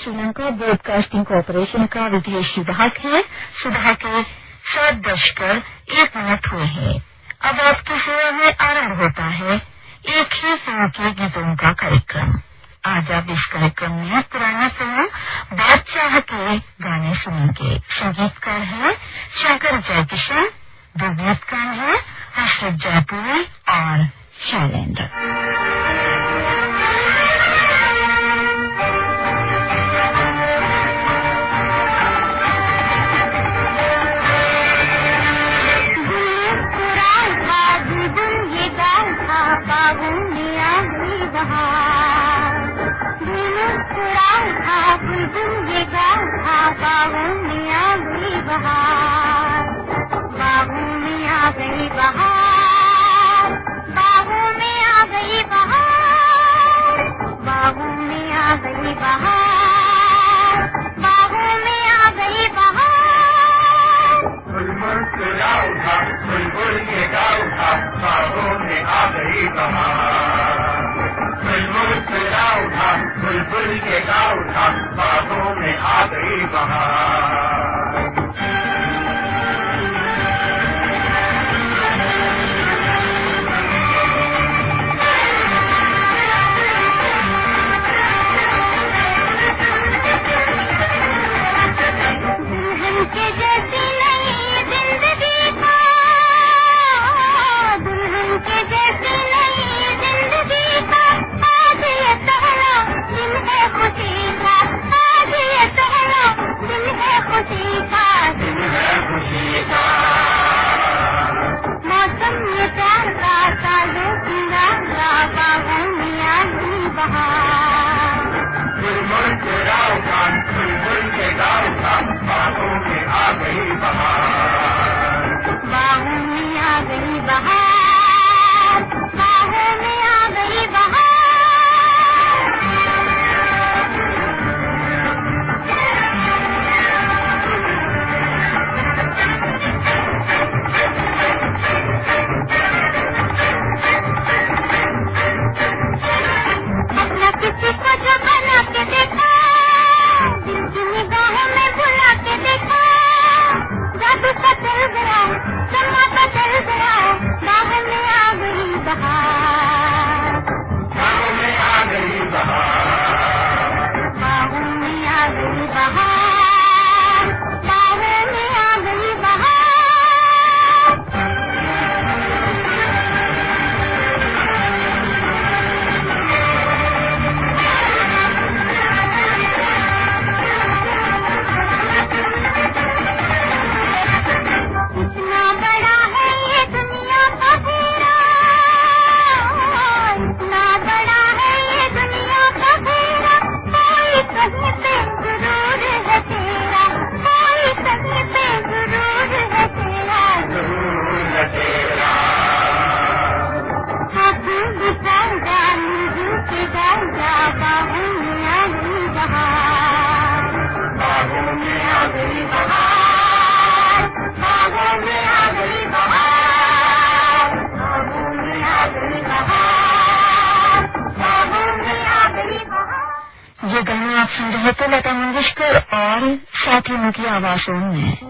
Sri Lanka broadcasting corporation का विदेश विभाग है सुबह के सात बजकर एक मिनट हुए हैं। अब आपकी सेवा में आरंभ होता है एक ही समय के गीतों का कार्यक्रम। आज आप इस कार्यक्रम में पुराना समय बादशाह के गाने सुनेंगे। संगीतकार है शंकर जयकिशन दो गीतकार हैं हर्षद जयपुरी और शैलेन्द्र बहा Sahara. ये गाना आप सुन रहे थे तो लता मंगेशकर और साथियों की आवाज़ों में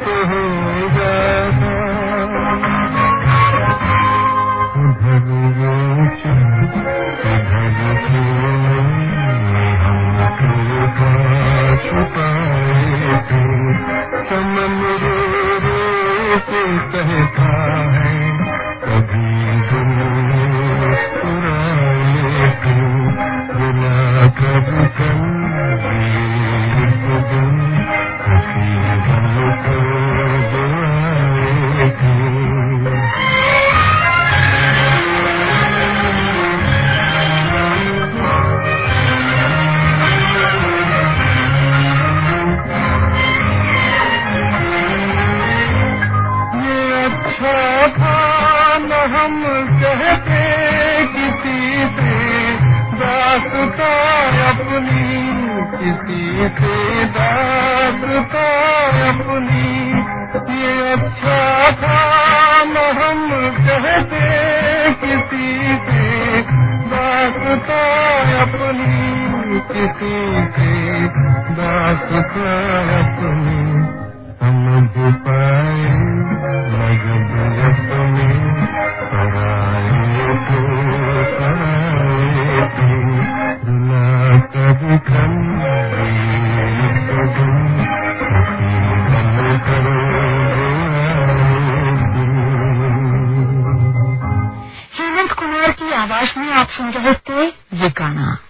ಸಂತೋಹ आवाज़ में सुन रहे थे ये गाना।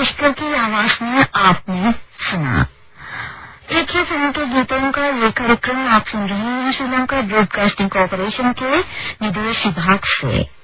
मंगेशकर की आवाज़ में आपने सुना। एक ही फ़िल्म के गीतों का ये कार्यक्रम आप सुन रहे हैं श्रीलंका ब्रॉडकास्टिंग कॉरपोरेशन के निदेश विभाग से।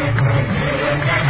Thank you.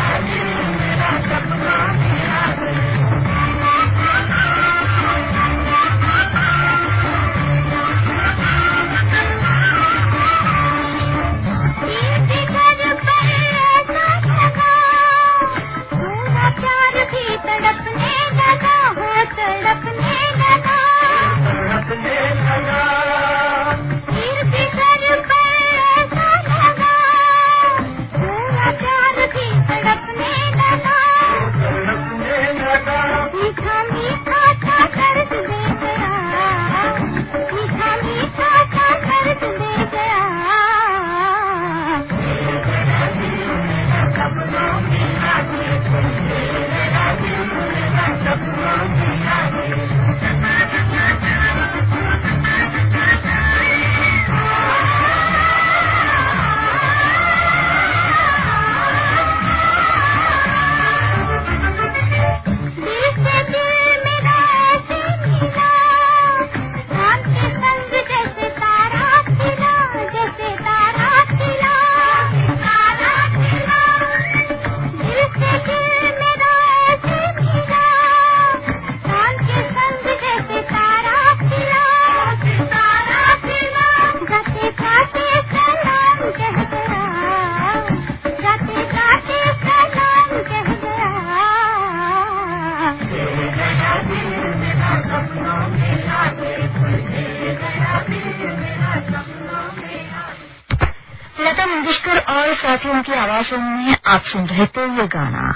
लता मंगेशकर और साथियों की आवाजों में आप सुन रहे थे ये गाना।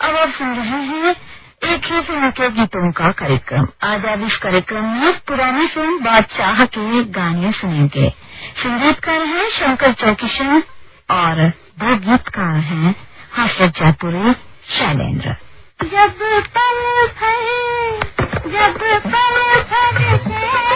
अब आप सुन रहे हैं एक ही फ़िल्म के गीतों का कार्यक्रम। आज आप इस कार्यक्रम में पुरानी फ़िल्म बादशाह के गाने सुनेंगे। संगीतकार हैं शंकर चौकिशन और दो गीतकार हैं हर्षद जयपुरी शैलेन्द्र जब पल जब पल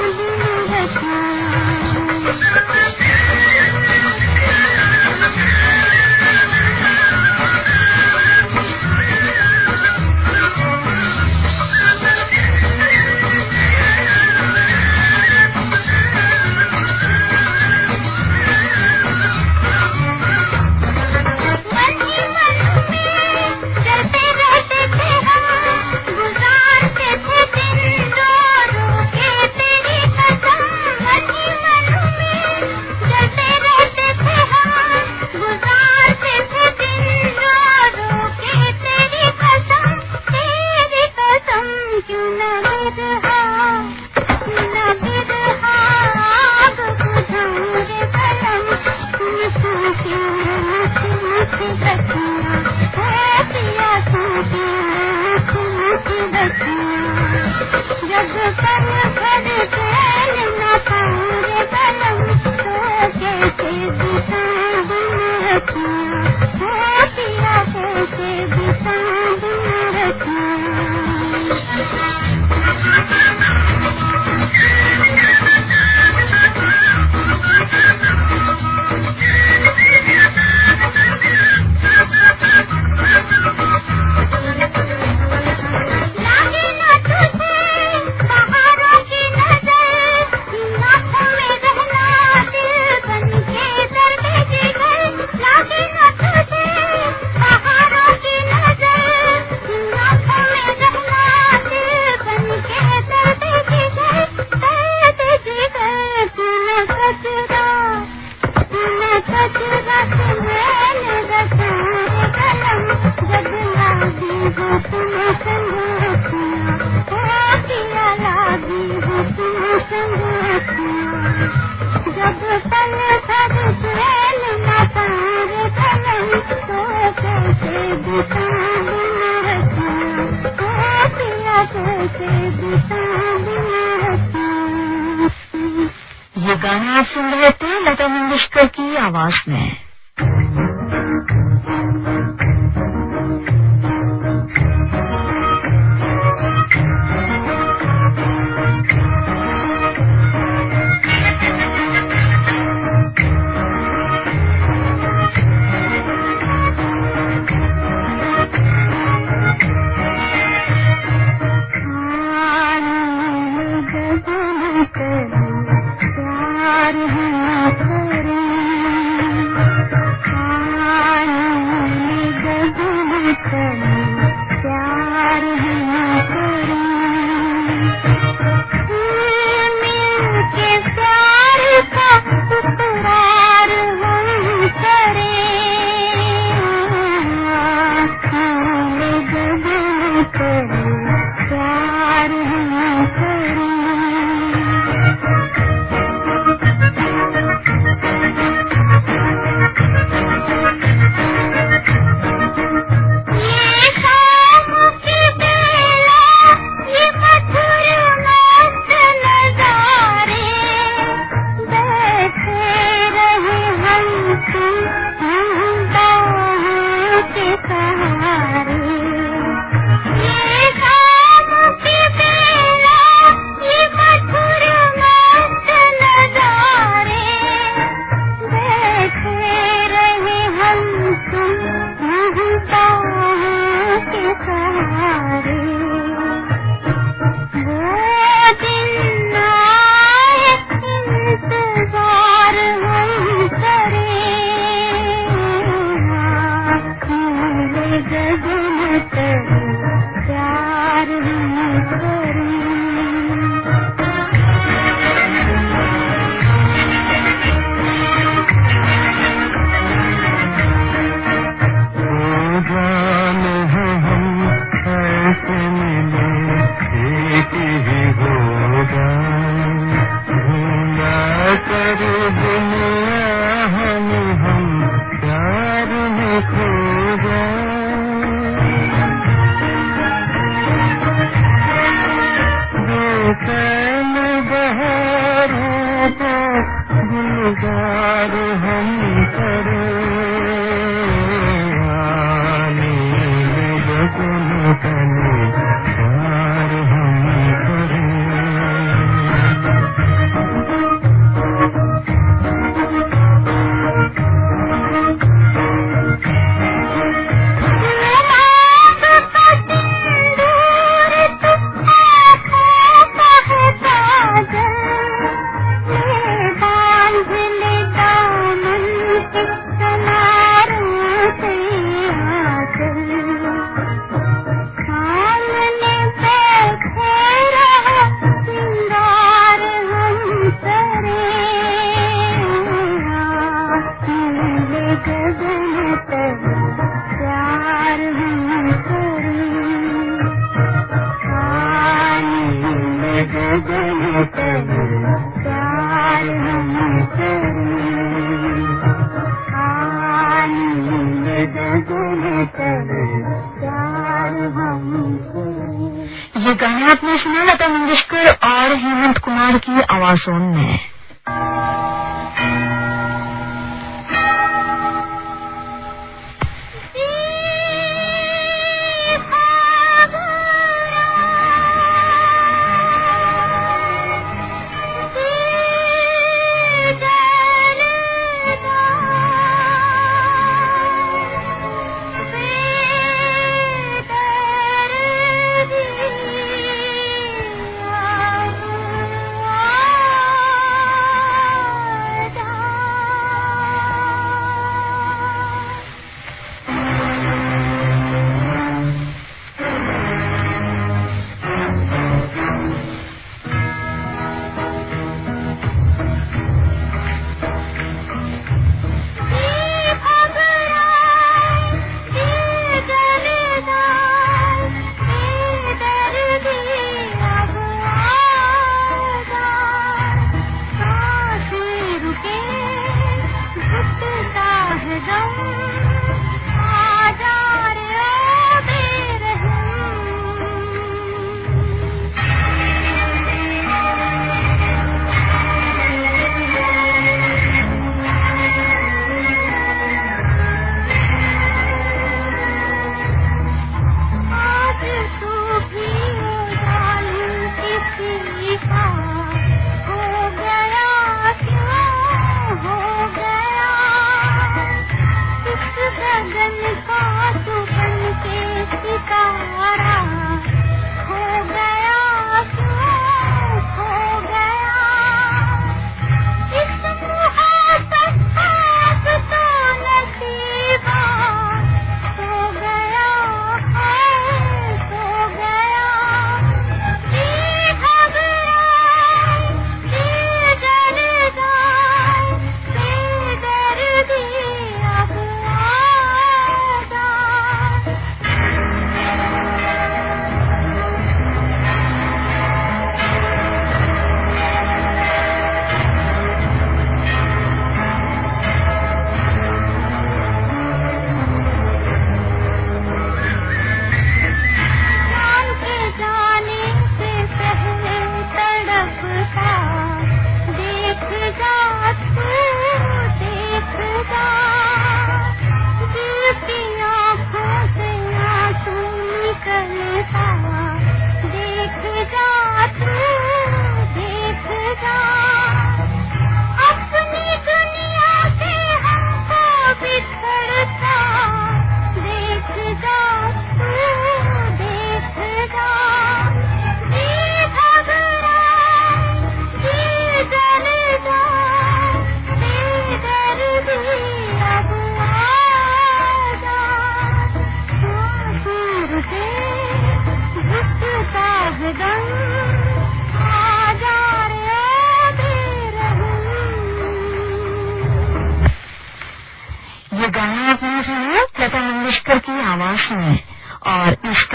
जग पर ये गाना आप सुन रहे थे लता मंगेशकर की आवाज़ में?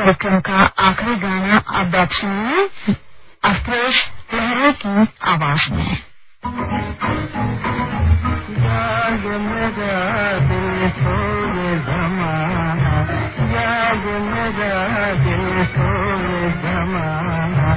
कार्यक्रम का आखिरी गाना अब आप सुनिए अफ्रेश लहरा की आवाज़ में। जमाना। जमाना।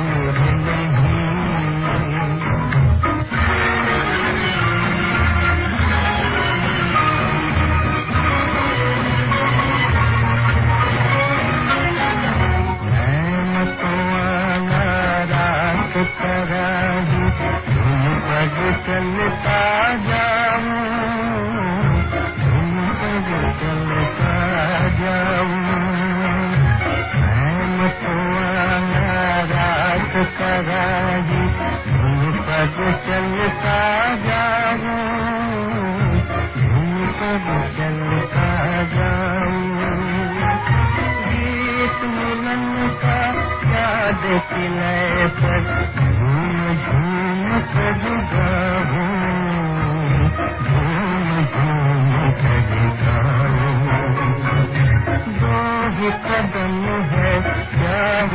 पद चलता जाऊँ, धूम चलता जाऊँ। गीत मिलन का याद किले झूम झूम कर गाऊं झूम कदम है, प्यार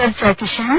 डॉक्टर जयकिशन